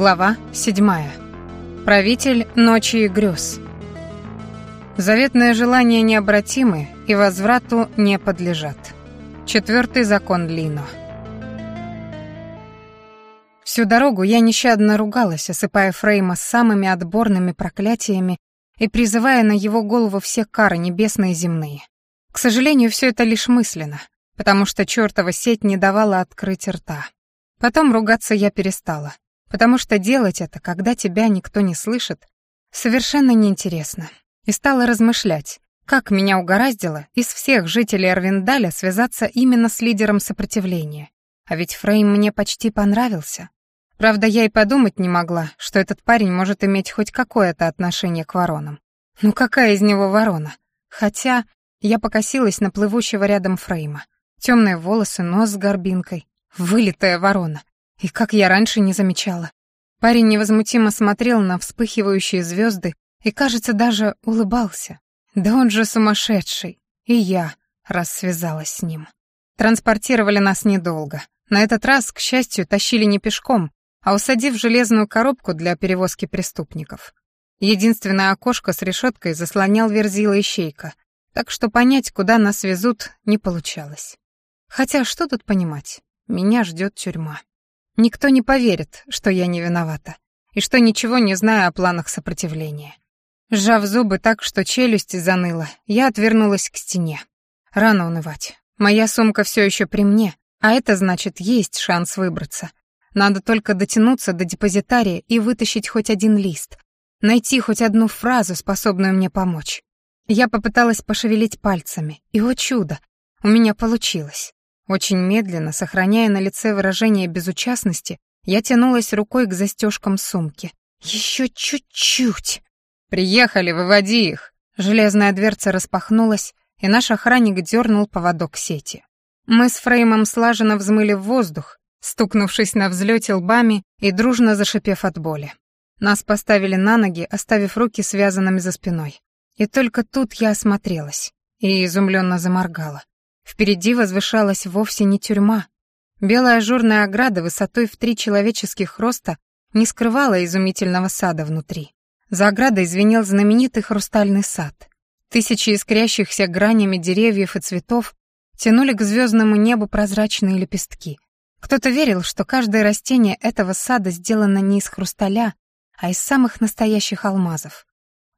Глава 7. Правитель ночи и грез. Заветное желание необратимы и возврату не подлежат. Четвертый закон Лино. Всю дорогу я нещадно ругалась, осыпая Фрейма самыми отборными проклятиями и призывая на его голову все кары небесные и земные. К сожалению, все это лишь мысленно, потому что чертова сеть не давала открыть рта. Потом ругаться я перестала потому что делать это, когда тебя никто не слышит, совершенно неинтересно. И стала размышлять, как меня угораздило из всех жителей Арвиндаля связаться именно с лидером сопротивления. А ведь Фрейм мне почти понравился. Правда, я и подумать не могла, что этот парень может иметь хоть какое-то отношение к воронам. Ну какая из него ворона? Хотя я покосилась на плывущего рядом Фрейма. Темные волосы, нос с горбинкой. Вылитая ворона. И как я раньше не замечала. Парень невозмутимо смотрел на вспыхивающие звезды и, кажется, даже улыбался. Да он же сумасшедший. И я рассвязалась с ним. Транспортировали нас недолго. На этот раз, к счастью, тащили не пешком, а усадив железную коробку для перевозки преступников. Единственное окошко с решеткой заслонял верзила ищейка, так что понять, куда нас везут, не получалось. Хотя что тут понимать? Меня ждет тюрьма. Никто не поверит, что я не виновата, и что ничего не знаю о планах сопротивления. Сжав зубы так, что челюсть заныла, я отвернулась к стене. Рано унывать. Моя сумка все еще при мне, а это значит, есть шанс выбраться. Надо только дотянуться до депозитария и вытащить хоть один лист, найти хоть одну фразу, способную мне помочь. Я попыталась пошевелить пальцами, и, о чудо, у меня получилось. Очень медленно, сохраняя на лице выражение безучастности, я тянулась рукой к застежкам сумки. «Еще чуть-чуть!» «Приехали, выводи их!» Железная дверца распахнулась, и наш охранник дернул поводок сети. Мы с Фреймом слаженно взмыли в воздух, стукнувшись на взлете лбами и дружно зашипев от боли. Нас поставили на ноги, оставив руки связанными за спиной. И только тут я осмотрелась и изумленно заморгала. Впереди возвышалась вовсе не тюрьма. Белая ажурная ограда высотой в три человеческих роста не скрывала изумительного сада внутри. За оградой звенел знаменитый хрустальный сад. Тысячи искрящихся гранями деревьев и цветов тянули к звездному небу прозрачные лепестки. Кто-то верил, что каждое растение этого сада сделано не из хрусталя, а из самых настоящих алмазов.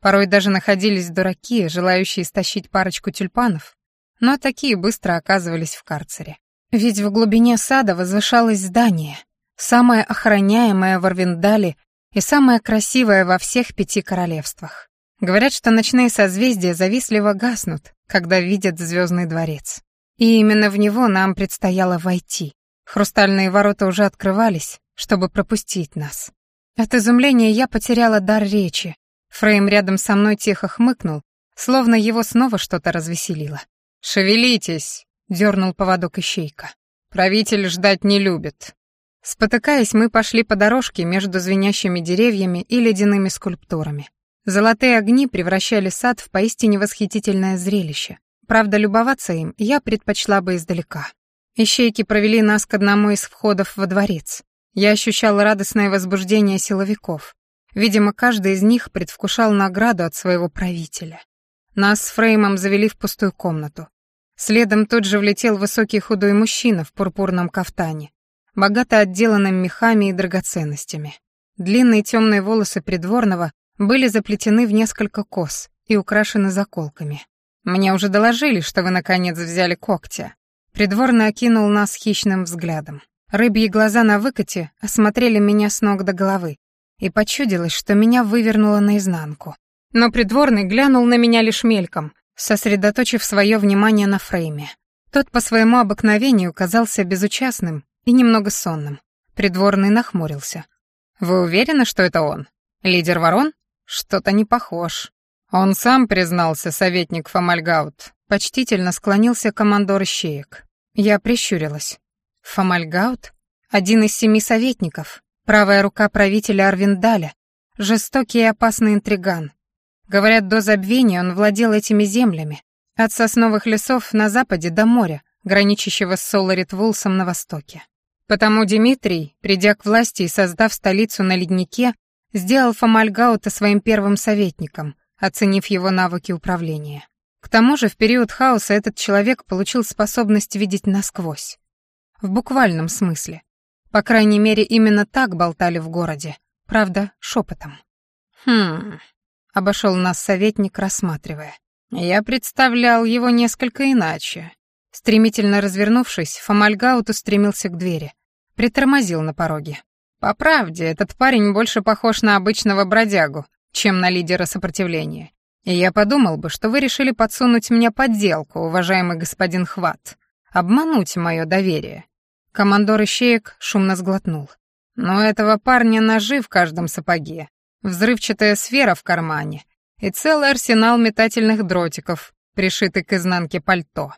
Порой даже находились дураки, желающие стащить парочку тюльпанов, но такие быстро оказывались в карцере. Ведь в глубине сада возвышалось здание, самое охраняемое в Арвиндале и самое красивое во всех пяти королевствах. Говорят, что ночные созвездия завистливо гаснут, когда видят звездный дворец. И именно в него нам предстояло войти. Хрустальные ворота уже открывались, чтобы пропустить нас. От изумления я потеряла дар речи. Фрейм рядом со мной тихо хмыкнул, словно его снова что-то развеселило. «Шевелитесь!» — дернул поводок ищейка. «Правитель ждать не любит». Спотыкаясь, мы пошли по дорожке между звенящими деревьями и ледяными скульптурами. Золотые огни превращали сад в поистине восхитительное зрелище. Правда, любоваться им я предпочла бы издалека. Ищейки провели нас к одному из входов во дворец. Я ощущала радостное возбуждение силовиков. Видимо, каждый из них предвкушал награду от своего правителя. Нас с Фреймом завели в пустую комнату. Следом тут же влетел высокий худой мужчина в пурпурном кафтане, богато отделанном мехами и драгоценностями. Длинные темные волосы придворного были заплетены в несколько кос и украшены заколками. «Мне уже доложили, что вы, наконец, взяли когти. Придворный окинул нас хищным взглядом. Рыбьи глаза на выкате осмотрели меня с ног до головы, и почудилось, что меня вывернуло наизнанку. Но придворный глянул на меня лишь мельком, сосредоточив свое внимание на Фрейме. Тот по своему обыкновению казался безучастным и немного сонным. Придворный нахмурился. «Вы уверены, что это он? Лидер ворон? Что-то не похож». Он сам признался, советник Фомальгаут. Почтительно склонился командор Ищеек. Я прищурилась. Фомальгаут? Один из семи советников. Правая рука правителя Арвиндаля. Жестокий и опасный интриган. Говорят, до забвения он владел этими землями, от сосновых лесов на западе до моря, граничащего с Соларит Вулсом на востоке. Потому Дмитрий, придя к власти и создав столицу на леднике, сделал Фомальгаута своим первым советником, оценив его навыки управления. К тому же в период хаоса этот человек получил способность видеть насквозь. В буквальном смысле. По крайней мере, именно так болтали в городе. Правда, шепотом. Хм, Обошел нас советник, рассматривая. Я представлял его несколько иначе. Стремительно развернувшись, Фомальгаут устремился к двери. Притормозил на пороге. По правде, этот парень больше похож на обычного бродягу, чем на лидера сопротивления. И я подумал бы, что вы решили подсунуть мне подделку, уважаемый господин Хват. Обмануть мое доверие. Командор Ищеек шумно сглотнул. Но этого парня ножи в каждом сапоге, взрывчатая сфера в кармане и целый арсенал метательных дротиков, пришитый к изнанке пальто.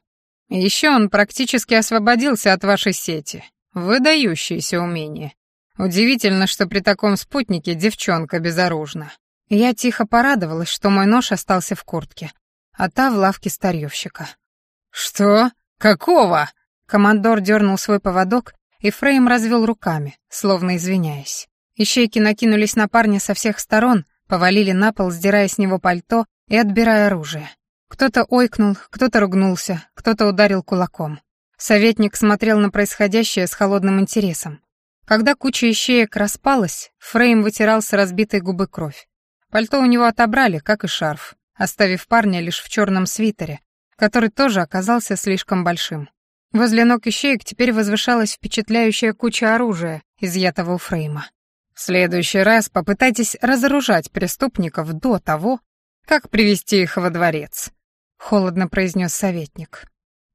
Еще он практически освободился от вашей сети. Выдающееся умение. Удивительно, что при таком спутнике девчонка безоружна. Я тихо порадовалась, что мой нож остался в куртке, а та в лавке старьевщика. «Что? Какого?» Командор дернул свой поводок, и Фрейм развел руками, словно извиняясь. Ищейки накинулись на парня со всех сторон, повалили на пол, сдирая с него пальто и отбирая оружие. Кто-то ойкнул, кто-то ругнулся, кто-то ударил кулаком. Советник смотрел на происходящее с холодным интересом. Когда куча ищеек распалась, Фрейм вытирал с разбитой губы кровь. Пальто у него отобрали, как и шарф, оставив парня лишь в черном свитере, который тоже оказался слишком большим. Возле ног ищеек теперь возвышалась впечатляющая куча оружия, изъятого у Фрейма. В следующий раз попытайтесь разоружать преступников до того, как привести их во дворец», — холодно произнес советник.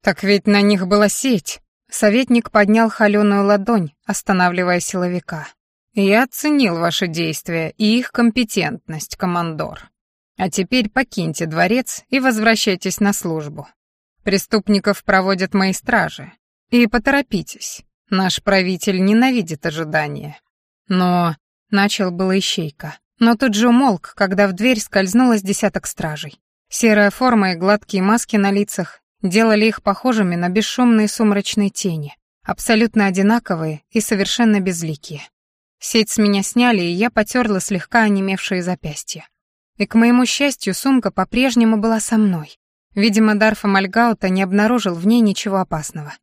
«Так ведь на них была сеть». Советник поднял холеную ладонь, останавливая силовика. «Я оценил ваши действия и их компетентность, командор. А теперь покиньте дворец и возвращайтесь на службу. Преступников проводят мои стражи. И поторопитесь, наш правитель ненавидит ожидания». Но... Начал было ищейка. Но тут же умолк, когда в дверь скользнуло десяток стражей. Серая форма и гладкие маски на лицах делали их похожими на бесшумные сумрачные тени, абсолютно одинаковые и совершенно безликие. Сеть с меня сняли, и я потерла слегка онемевшие запястья. И, к моему счастью, сумка по-прежнему была со мной. Видимо, Дарфа Мальгаута не обнаружил в ней ничего опасного.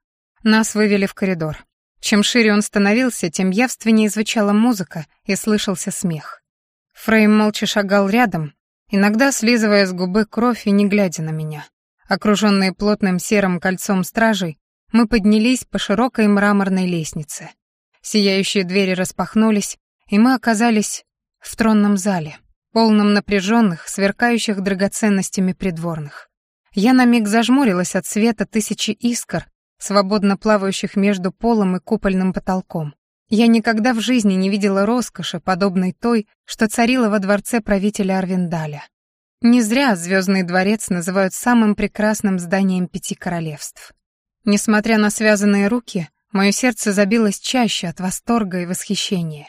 Нас вывели в коридор. Чем шире он становился, тем явственнее звучала музыка и слышался смех. Фрейм молча шагал рядом, иногда слизывая с губы кровь и не глядя на меня. Окруженные плотным серым кольцом стражей, мы поднялись по широкой мраморной лестнице. Сияющие двери распахнулись, и мы оказались в тронном зале, полном напряженных, сверкающих драгоценностями придворных. Я на миг зажмурилась от света тысячи искр, свободно плавающих между полом и купольным потолком. Я никогда в жизни не видела роскоши, подобной той, что царила во дворце правителя Арвиндаля. Не зря Звездный дворец называют самым прекрасным зданием пяти королевств. Несмотря на связанные руки, мое сердце забилось чаще от восторга и восхищения.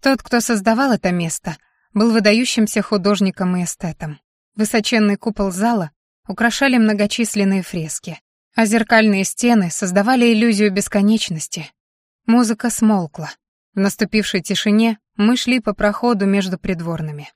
Тот, кто создавал это место, был выдающимся художником и эстетом. Высоченный купол зала украшали многочисленные фрески а зеркальные стены создавали иллюзию бесконечности. Музыка смолкла. В наступившей тишине мы шли по проходу между придворными.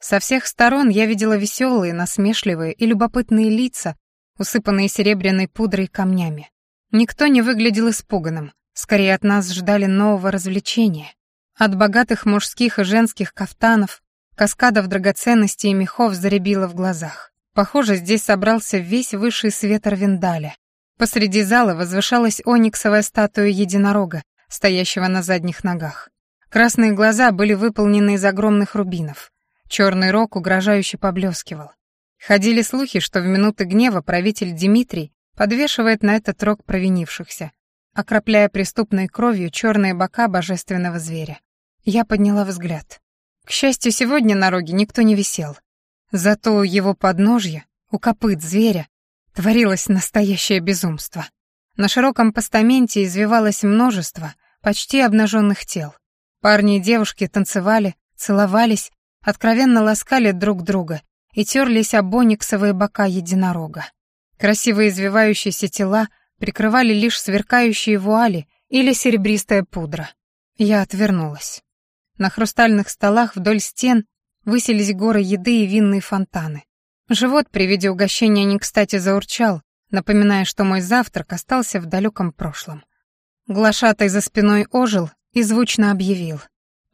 Со всех сторон я видела веселые, насмешливые и любопытные лица, усыпанные серебряной пудрой и камнями. Никто не выглядел испуганным, скорее от нас ждали нового развлечения. От богатых мужских и женских кафтанов, каскадов драгоценностей и мехов заребило в глазах. Похоже, здесь собрался весь высший свет Арвиндаля. Посреди зала возвышалась ониксовая статуя единорога, стоящего на задних ногах. Красные глаза были выполнены из огромных рубинов. Черный рог угрожающе поблескивал. Ходили слухи, что в минуты гнева правитель Дмитрий подвешивает на этот рог провинившихся, окропляя преступной кровью черные бока божественного зверя. Я подняла взгляд. К счастью, сегодня на роге никто не висел. Зато у его подножья, у копыт зверя, творилось настоящее безумство. На широком постаменте извивалось множество почти обнаженных тел. Парни и девушки танцевали, целовались, откровенно ласкали друг друга и терлись об ониксовые бока единорога. Красивые извивающиеся тела прикрывали лишь сверкающие вуали или серебристая пудра. Я отвернулась. На хрустальных столах вдоль стен Выселись горы еды и винные фонтаны. Живот при виде угощения не кстати заурчал, напоминая, что мой завтрак остался в далеком прошлом. Глашатай за спиной ожил и звучно объявил.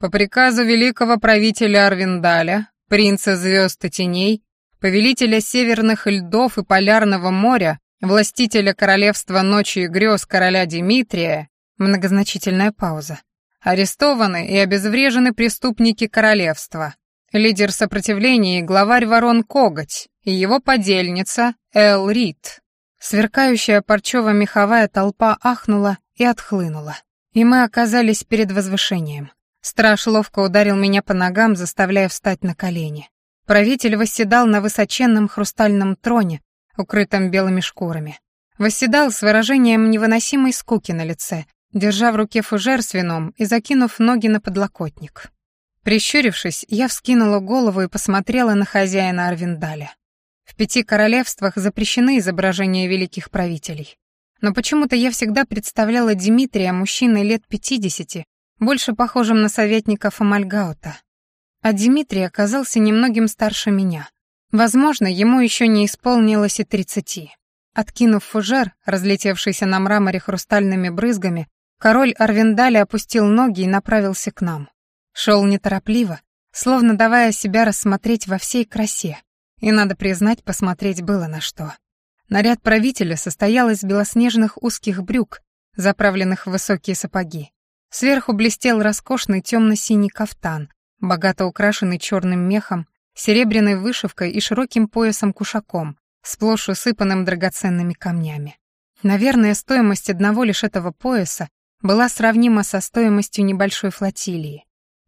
«По приказу великого правителя Арвиндаля, принца звезд и теней, повелителя северных льдов и полярного моря, властителя королевства ночи и грез короля Дмитрия, многозначительная пауза, арестованы и обезврежены преступники королевства, лидер сопротивления и главарь ворон Коготь и его подельница Эл Рид. Сверкающая парчево-меховая толпа ахнула и отхлынула. И мы оказались перед возвышением. Страж ловко ударил меня по ногам, заставляя встать на колени. Правитель восседал на высоченном хрустальном троне, укрытом белыми шкурами. Восседал с выражением невыносимой скуки на лице, держа в руке фужер с вином и закинув ноги на подлокотник. Прищурившись, я вскинула голову и посмотрела на хозяина Арвиндаля. В пяти королевствах запрещены изображения великих правителей. Но почему-то я всегда представляла Дмитрия, мужчиной лет пятидесяти, больше похожим на советника Фомальгаута. А Дмитрий оказался немногим старше меня. Возможно, ему еще не исполнилось и тридцати. Откинув фужер, разлетевшийся на мраморе хрустальными брызгами, король Арвиндаля опустил ноги и направился к нам. Шел неторопливо, словно давая себя рассмотреть во всей красе. И, надо признать, посмотреть было на что. Наряд правителя состоял из белоснежных узких брюк, заправленных в высокие сапоги. Сверху блестел роскошный темно-синий кафтан, богато украшенный черным мехом, серебряной вышивкой и широким поясом-кушаком, сплошь усыпанным драгоценными камнями. Наверное, стоимость одного лишь этого пояса была сравнима со стоимостью небольшой флотилии.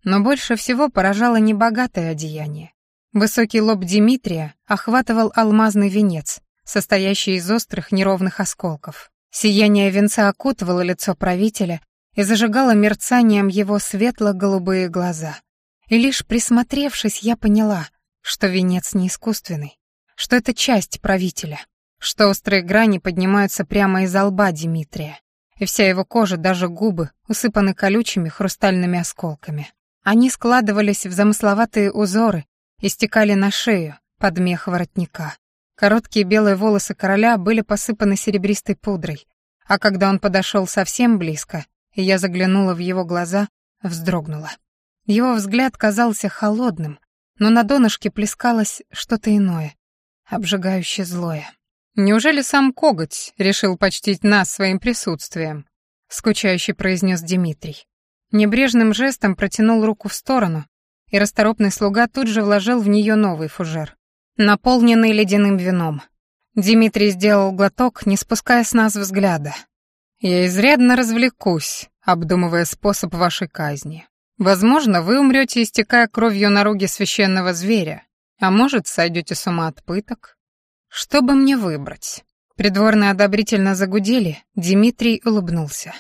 Но больше всего поражало небогатое одеяние. Высокий лоб Дмитрия охватывал алмазный венец, состоящий из острых неровных осколков. Сияние венца окутывало лицо правителя и зажигало мерцанием его светло-голубые глаза. И лишь присмотревшись, я поняла, что венец не искусственный, что это часть правителя, что острые грани поднимаются прямо из лба Дмитрия, и вся его кожа, даже губы, усыпаны колючими хрустальными осколками. Они складывались в замысловатые узоры и стекали на шею, под мех воротника. Короткие белые волосы короля были посыпаны серебристой пудрой, а когда он подошел совсем близко, и я заглянула в его глаза, вздрогнула. Его взгляд казался холодным, но на донышке плескалось что-то иное, обжигающе злое. «Неужели сам коготь решил почтить нас своим присутствием?» — скучающе произнес Дмитрий. Небрежным жестом протянул руку в сторону, и расторопный слуга тут же вложил в нее новый фужер, наполненный ледяным вином. Дмитрий сделал глоток, не спуская с нас взгляда. «Я изрядно развлекусь, обдумывая способ вашей казни. Возможно, вы умрете, истекая кровью на руге священного зверя, а может, сойдете с ума от пыток. Что бы мне выбрать?» Придворные одобрительно загудели, Дмитрий улыбнулся.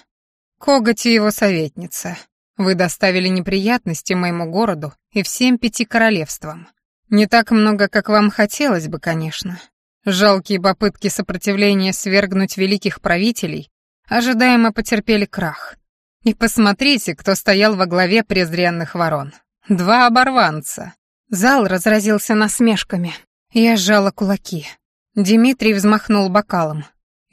Коготь и его советница. Вы доставили неприятности моему городу и всем пяти королевствам. Не так много, как вам хотелось бы, конечно. Жалкие попытки сопротивления свергнуть великих правителей ожидаемо потерпели крах. И посмотрите, кто стоял во главе презренных ворон. Два оборванца. Зал разразился насмешками. Я сжала кулаки. Дмитрий взмахнул бокалом.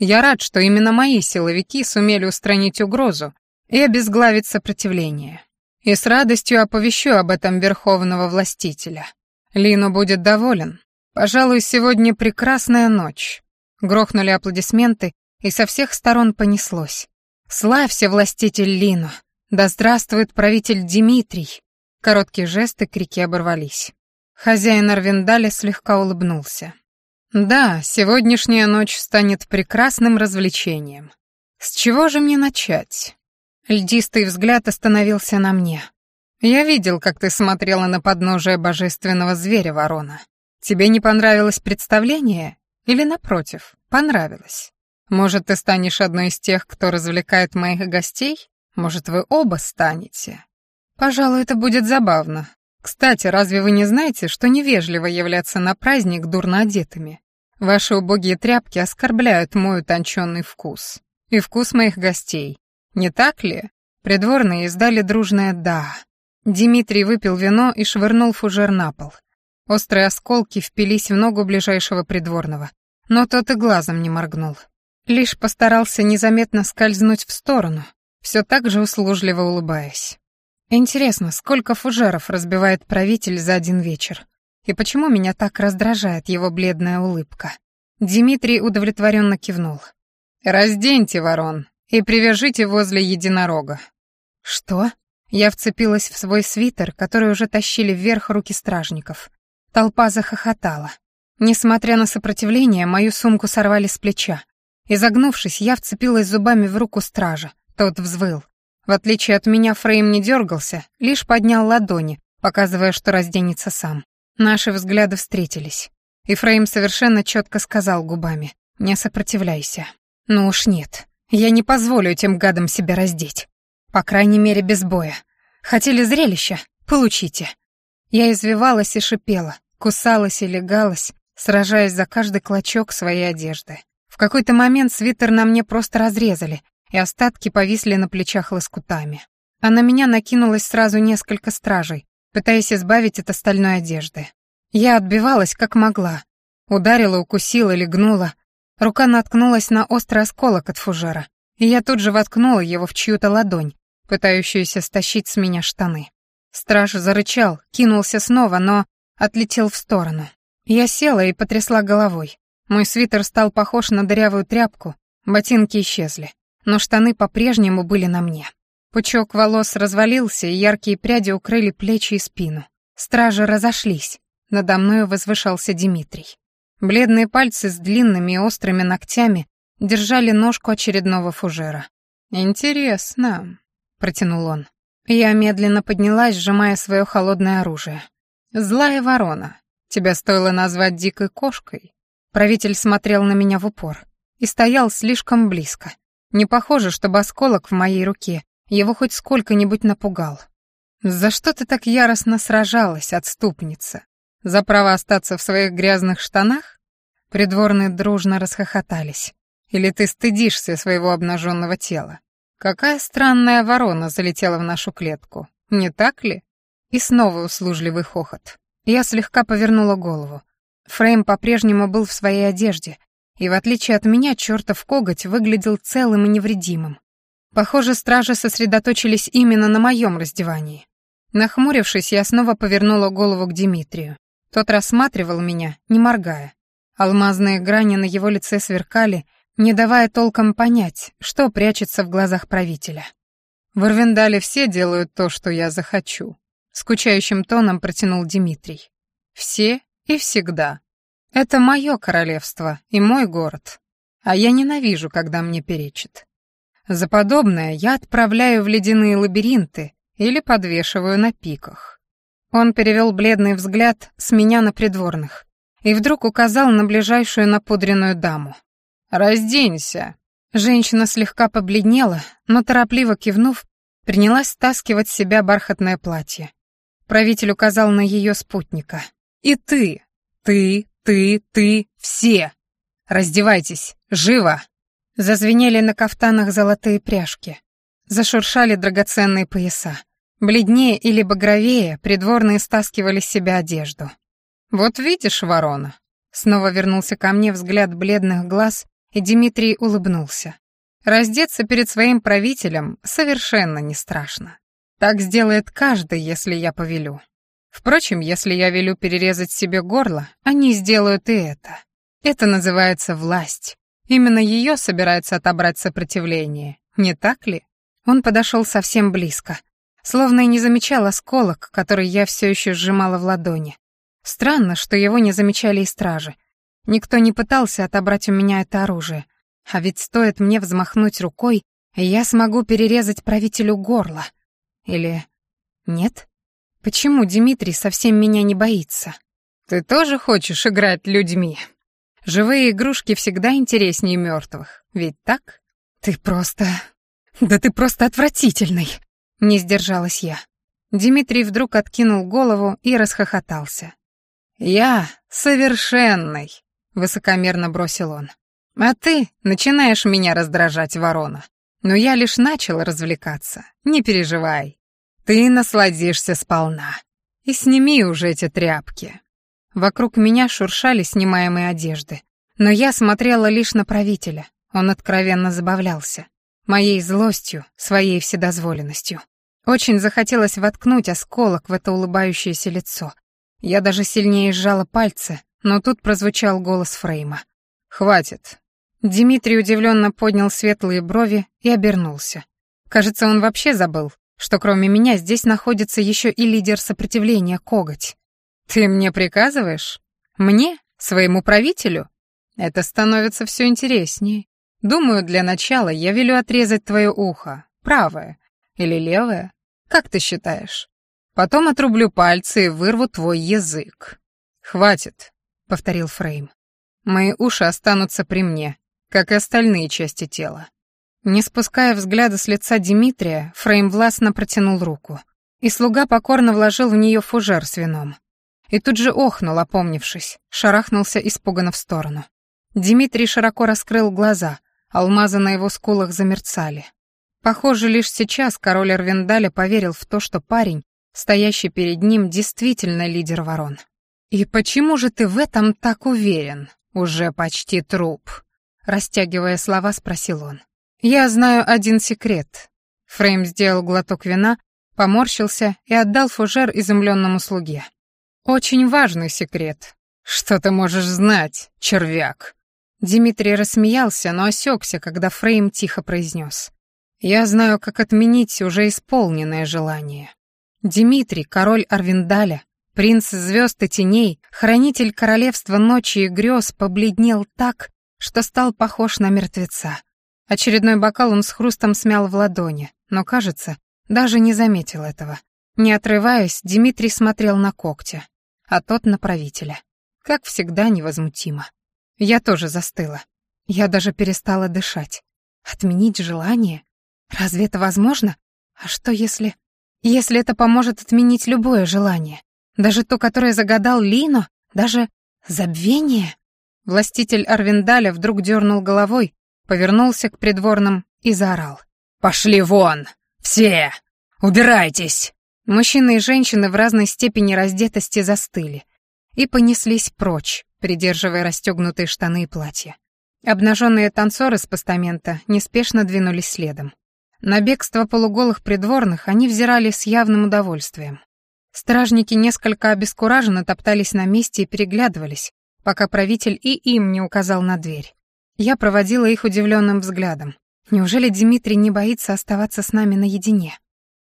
Я рад, что именно мои силовики сумели устранить угрозу и обезглавить сопротивление. И с радостью оповещу об этом верховного властителя. Лино будет доволен. Пожалуй, сегодня прекрасная ночь. Грохнули аплодисменты, и со всех сторон понеслось. «Славься, властитель Лино! Да здравствует правитель Дмитрий!» Короткие жесты, крики оборвались. Хозяин Арвиндаля слегка улыбнулся. Да, сегодняшняя ночь станет прекрасным развлечением. С чего же мне начать? Льдистый взгляд остановился на мне. Я видел, как ты смотрела на подножие божественного зверя ворона. Тебе не понравилось представление? Или, напротив, понравилось? Может, ты станешь одной из тех, кто развлекает моих гостей? Может, вы оба станете? Пожалуй, это будет забавно. Кстати, разве вы не знаете, что невежливо являться на праздник дурно одетыми? Ваши убогие тряпки оскорбляют мой утонченный вкус. И вкус моих гостей. Не так ли? Придворные издали дружное «да». Дмитрий выпил вино и швырнул фужер на пол. Острые осколки впились в ногу ближайшего придворного, но тот и глазом не моргнул. Лишь постарался незаметно скользнуть в сторону, все так же услужливо улыбаясь. Интересно, сколько фужеров разбивает правитель за один вечер? И почему меня так раздражает его бледная улыбка? Дмитрий удовлетворенно кивнул. «Разденьте ворон и привяжите возле единорога». «Что?» Я вцепилась в свой свитер, который уже тащили вверх руки стражников. Толпа захохотала. Несмотря на сопротивление, мою сумку сорвали с плеча. Изогнувшись, я вцепилась зубами в руку стража. Тот взвыл. В отличие от меня, Фрейм не дергался, лишь поднял ладони, показывая, что разденется сам. Наши взгляды встретились. Ифраим совершенно четко сказал губами. «Не сопротивляйся». «Ну уж нет. Я не позволю этим гадам себя раздеть. По крайней мере, без боя. Хотели зрелища? Получите». Я извивалась и шипела, кусалась и легалась, сражаясь за каждый клочок своей одежды. В какой-то момент свитер на мне просто разрезали, и остатки повисли на плечах лоскутами. А на меня накинулось сразу несколько стражей, пытаясь избавить от остальной одежды. Я отбивалась, как могла. Ударила, укусила или гнула. Рука наткнулась на острый осколок от фужера, и я тут же воткнула его в чью-то ладонь, пытающуюся стащить с меня штаны. Страж зарычал, кинулся снова, но отлетел в сторону. Я села и потрясла головой. Мой свитер стал похож на дырявую тряпку, ботинки исчезли, но штаны по-прежнему были на мне. Пучок волос развалился, и яркие пряди укрыли плечи и спину. Стражи разошлись. Надо мною возвышался Дмитрий. Бледные пальцы с длинными и острыми ногтями держали ножку очередного фужера. «Интересно», — протянул он. Я медленно поднялась, сжимая свое холодное оружие. «Злая ворона. Тебя стоило назвать дикой кошкой». Правитель смотрел на меня в упор и стоял слишком близко. Не похоже, чтобы осколок в моей руке его хоть сколько-нибудь напугал. «За что ты так яростно сражалась, отступница? За право остаться в своих грязных штанах?» Придворные дружно расхохотались. «Или ты стыдишься своего обнаженного тела? Какая странная ворона залетела в нашу клетку, не так ли?» И снова услужливый хохот. Я слегка повернула голову. Фрейм по-прежнему был в своей одежде, и, в отличие от меня, чертов коготь выглядел целым и невредимым. Похоже, стражи сосредоточились именно на моем раздевании. Нахмурившись, я снова повернула голову к Дмитрию. Тот рассматривал меня, не моргая. Алмазные грани на его лице сверкали, не давая толком понять, что прячется в глазах правителя. «В Ирвендале все делают то, что я захочу», — скучающим тоном протянул Дмитрий. «Все и всегда. Это мое королевство и мой город, а я ненавижу, когда мне перечит. За подобное я отправляю в ледяные лабиринты или подвешиваю на пиках. Он перевел бледный взгляд с меня на придворных и вдруг указал на ближайшую напудренную даму. «Разденься!» Женщина слегка побледнела, но торопливо кивнув, принялась стаскивать с себя бархатное платье. Правитель указал на ее спутника. «И ты! Ты, ты, ты, все! Раздевайтесь! Живо!» Зазвенели на кафтанах золотые пряжки. Зашуршали драгоценные пояса. Бледнее или багровее придворные стаскивали с себя одежду. «Вот видишь, ворона!» Снова вернулся ко мне взгляд бледных глаз, и Дмитрий улыбнулся. «Раздеться перед своим правителем совершенно не страшно. Так сделает каждый, если я повелю. Впрочем, если я велю перерезать себе горло, они сделают и это. Это называется власть. Именно ее собирается отобрать сопротивление, не так ли? Он подошел совсем близко, словно и не замечал осколок, который я все еще сжимала в ладони. Странно, что его не замечали и стражи. Никто не пытался отобрать у меня это оружие. А ведь стоит мне взмахнуть рукой, и я смогу перерезать правителю горло. Или... нет? Почему Дмитрий совсем меня не боится? «Ты тоже хочешь играть людьми?» Живые игрушки всегда интереснее мертвых, ведь так? Ты просто... Да ты просто отвратительный!» Не сдержалась я. Дмитрий вдруг откинул голову и расхохотался. «Я совершенный!» — высокомерно бросил он. «А ты начинаешь меня раздражать, ворона. Но я лишь начал развлекаться, не переживай. Ты насладишься сполна. И сними уже эти тряпки, Вокруг меня шуршали снимаемые одежды. Но я смотрела лишь на правителя. Он откровенно забавлялся. Моей злостью, своей вседозволенностью. Очень захотелось воткнуть осколок в это улыбающееся лицо. Я даже сильнее сжала пальцы, но тут прозвучал голос Фрейма. «Хватит». Дмитрий удивленно поднял светлые брови и обернулся. Кажется, он вообще забыл, что кроме меня здесь находится еще и лидер сопротивления Коготь. «Ты мне приказываешь? Мне? Своему правителю?» «Это становится все интереснее. Думаю, для начала я велю отрезать твое ухо, правое или левое, как ты считаешь? Потом отрублю пальцы и вырву твой язык». «Хватит», — повторил Фрейм. «Мои уши останутся при мне, как и остальные части тела». Не спуская взгляда с лица Дмитрия, Фрейм властно протянул руку, и слуга покорно вложил в нее фужер с вином и тут же охнул, опомнившись, шарахнулся испуганно в сторону. Дмитрий широко раскрыл глаза, алмазы на его скулах замерцали. Похоже, лишь сейчас король Эрвиндаля поверил в то, что парень, стоящий перед ним, действительно лидер ворон. «И почему же ты в этом так уверен? Уже почти труп», — растягивая слова, спросил он. «Я знаю один секрет». Фрейм сделал глоток вина, поморщился и отдал фужер изумленному слуге. «Очень важный секрет. Что ты можешь знать, червяк?» Дмитрий рассмеялся, но осекся, когда Фрейм тихо произнес. «Я знаю, как отменить уже исполненное желание. Дмитрий, король Арвиндаля, принц звезд и теней, хранитель королевства ночи и грез, побледнел так, что стал похож на мертвеца. Очередной бокал он с хрустом смял в ладони, но, кажется, даже не заметил этого. Не отрываясь, Дмитрий смотрел на когтя а тот на правителя. Как всегда, невозмутимо. Я тоже застыла. Я даже перестала дышать. Отменить желание? Разве это возможно? А что если... Если это поможет отменить любое желание? Даже то, которое загадал Лино? Даже забвение? Властитель Арвиндаля вдруг дернул головой, повернулся к придворным и заорал. «Пошли вон! Все! Убирайтесь!» Мужчины и женщины в разной степени раздетости застыли и понеслись прочь, придерживая расстегнутые штаны и платья. Обнаженные танцоры с постамента неспешно двинулись следом. На бегство полуголых придворных они взирали с явным удовольствием. Стражники несколько обескураженно топтались на месте и переглядывались, пока правитель и им не указал на дверь. Я проводила их удивленным взглядом. Неужели Дмитрий не боится оставаться с нами наедине?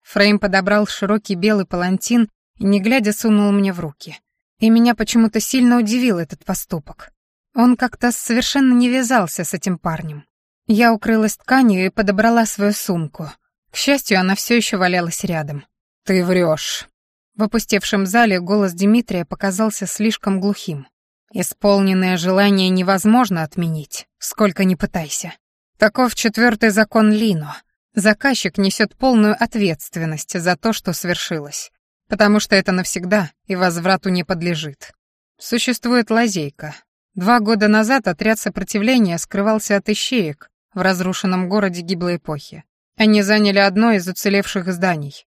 Фрейм подобрал широкий белый палантин и, не глядя, сунул мне в руки. И меня почему-то сильно удивил этот поступок. Он как-то совершенно не вязался с этим парнем. Я укрылась тканью и подобрала свою сумку. К счастью, она все еще валялась рядом. «Ты врешь!» В опустевшем зале голос Дмитрия показался слишком глухим. «Исполненное желание невозможно отменить, сколько ни пытайся. Таков четвертый закон Лино. Заказчик несет полную ответственность за то, что свершилось, потому что это навсегда и возврату не подлежит. Существует лазейка. Два года назад отряд сопротивления скрывался от ищеек в разрушенном городе гиблой эпохи. Они заняли одно из уцелевших зданий.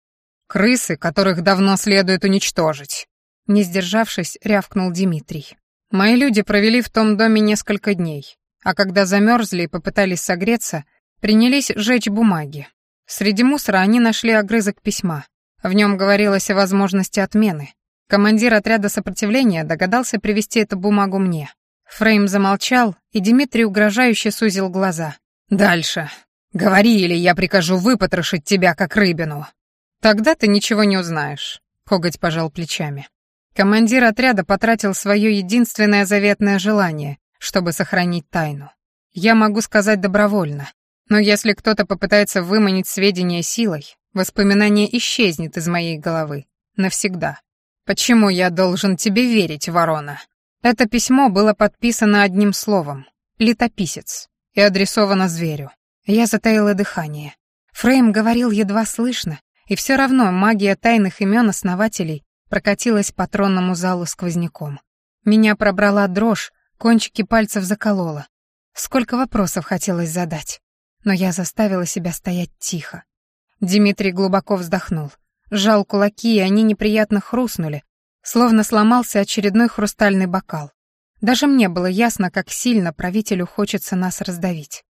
«Крысы, которых давно следует уничтожить», — не сдержавшись, рявкнул Дмитрий. «Мои люди провели в том доме несколько дней, а когда замерзли и попытались согреться, — принялись сжечь бумаги. Среди мусора они нашли огрызок письма. В нем говорилось о возможности отмены. Командир отряда сопротивления догадался привести эту бумагу мне. Фрейм замолчал, и Дмитрий угрожающе сузил глаза. «Дальше. Говори, или я прикажу выпотрошить тебя, как рыбину». «Тогда ты ничего не узнаешь», — коготь пожал плечами. Командир отряда потратил свое единственное заветное желание, чтобы сохранить тайну. «Я могу сказать добровольно. Но если кто-то попытается выманить сведения силой, воспоминание исчезнет из моей головы. Навсегда. Почему я должен тебе верить, ворона? Это письмо было подписано одним словом — «Летописец» и адресовано зверю. Я затаила дыхание. Фрейм говорил едва слышно, и все равно магия тайных имен основателей прокатилась по тронному залу сквозняком. Меня пробрала дрожь, кончики пальцев заколола. Сколько вопросов хотелось задать но я заставила себя стоять тихо. Дмитрий глубоко вздохнул, сжал кулаки, и они неприятно хрустнули, словно сломался очередной хрустальный бокал. Даже мне было ясно, как сильно правителю хочется нас раздавить.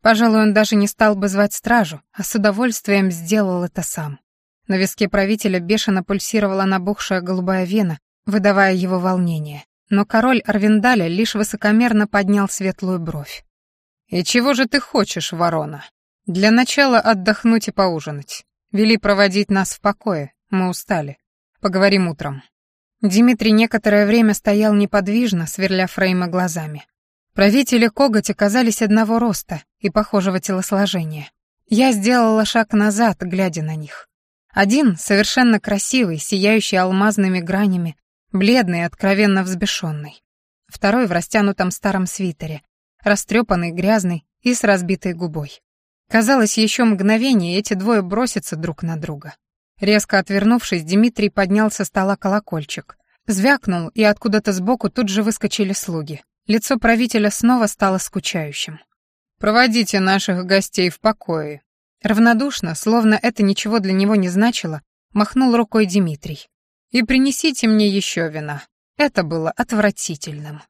Пожалуй, он даже не стал бы звать стражу, а с удовольствием сделал это сам. На виске правителя бешено пульсировала набухшая голубая вена, выдавая его волнение. Но король Арвиндаля лишь высокомерно поднял светлую бровь. «И чего же ты хочешь, ворона? Для начала отдохнуть и поужинать. Вели проводить нас в покое, мы устали. Поговорим утром». Дмитрий некоторое время стоял неподвижно, сверля Фрейма глазами. Правители коготь оказались одного роста и похожего телосложения. Я сделала шаг назад, глядя на них. Один, совершенно красивый, сияющий алмазными гранями, бледный и откровенно взбешенный. Второй в растянутом старом свитере, растрепанный, грязный и с разбитой губой. Казалось, еще мгновение эти двое бросятся друг на друга. Резко отвернувшись, Дмитрий поднял со стола колокольчик. Звякнул, и откуда-то сбоку тут же выскочили слуги. Лицо правителя снова стало скучающим. «Проводите наших гостей в покое». Равнодушно, словно это ничего для него не значило, махнул рукой Дмитрий. «И принесите мне еще вина. Это было отвратительным».